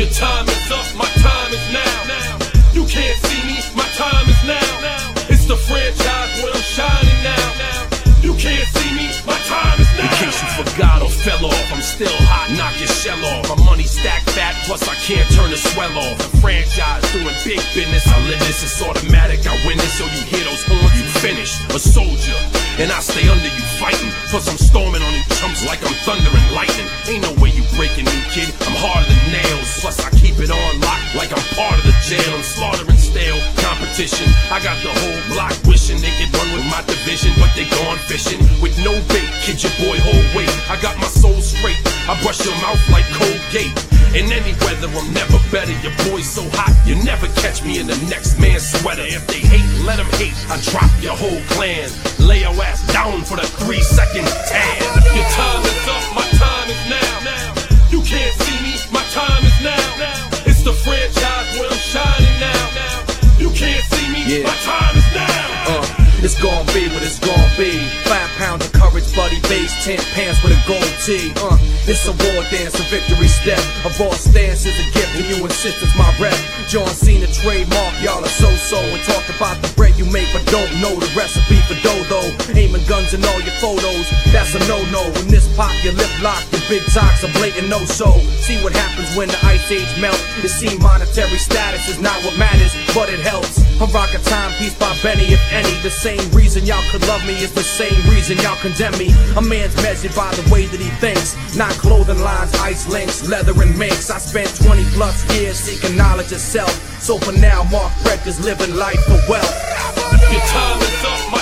Your time is up, my time is now. You can't see me, my time is now. It's the franchise where I'm shining now. You can't see me, my time is now. In case you forgot or fell off, I'm still hot, knock your shell off. My money stacked fat, plus I can't turn the swell off. The franchise doing big business, I live this, it's automatic. I win this, so you hear those horns, you finish A soldier, and I stay under you fighting. Plus I'm storming on you chumps like I'm thunder and lightning. Ain't no way you breaking me, kid. I'm hard like I'm part of the jail. I'm slaughtering stale competition. I got the whole block wishing they could run with my division, but they gone fishing with no bait. Kid your boy whole weight. I got my soul straight. I brush your mouth like Colgate. In any weather, I'm never better. Your boy's so hot, you never catch me in the next man's sweater. If they hate, let them hate. I drop your whole clan. Lay your ass down for the three second tan. Your time Yeah. my time is now. Uh, it's gonna be what it's gonna be. Five pounds of courage, buddy base, ten pants with a gold tee. Uh, it's a war dance, a victory step. A raw stance is a gift, and you insist it's my rep. John Cena Trademarc, y'all are so-so. And talk about the bread you make, but don't know the recipe for dodo. Aiming guns in all your photos, that's a no-no. When this pop, your lip lock, your big talks a blatant no-so. See what happens when the ice age melt. It seem monetary status is not what matters, but it helps. I'm rocking timepiece by Benny, if any. The same reason y'all could love me is the same reason y'all condemn me. A man's measured by the way that he thinks, not clothing lines, ice links, leather and minks. I spent 20 plus years seeking knowledge of self. So for now, Mark Breck is living life for wealth. Your time is